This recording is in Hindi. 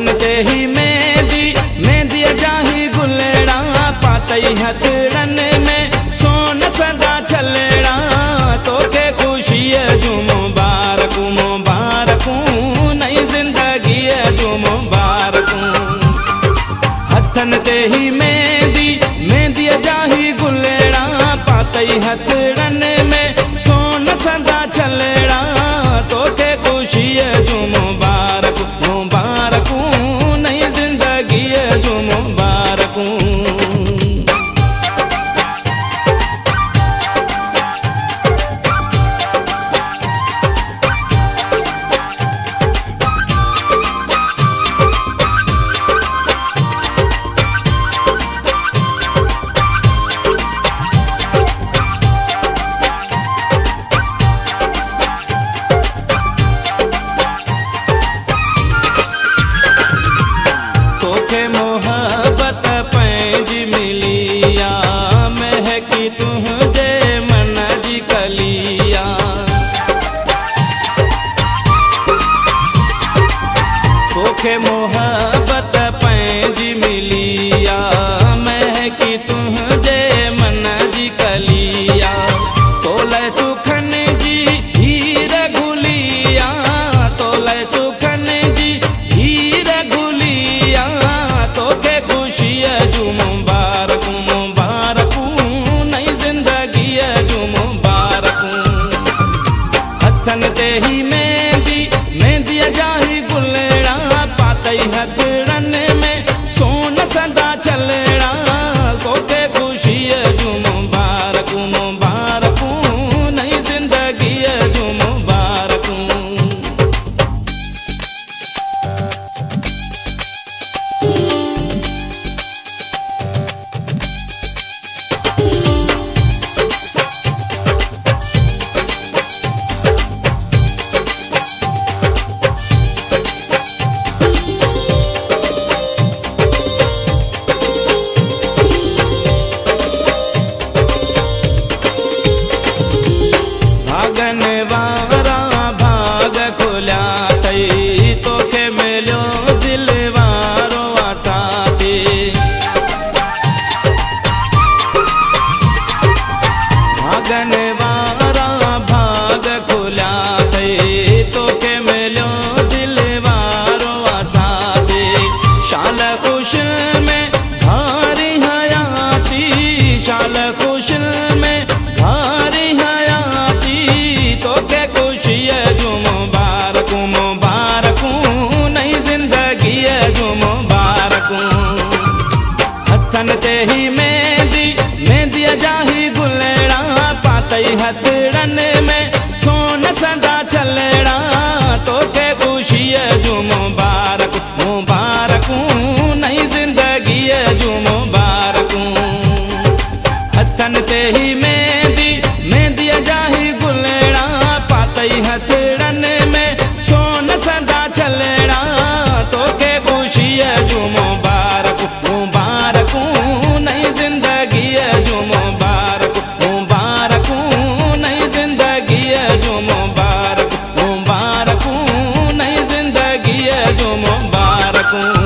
दुल्हन के ही मेहंदी मेहंदी जाही गुलेड़ा पाते हथड़न में, सोन सदा छलेड़ा। तो के खुशी जो मुबारक मुबारक नई ज़िंदगी जो मुबारक हथन के ही मेहंदी मेहंदी जाही गुलेड़ा पाते हथड़न में, सोन सदा छले मोहब्बत मिलिया महकी तुझे मन जी कलिया खुश में भारी हयाती शाल खुश में भारी हयाती तो के खुशी है जो नहीं ज़िंदगी है जो मुबारक हथन ही मेहंदी मेहंदी जाही हथड़न में सोन सदा happen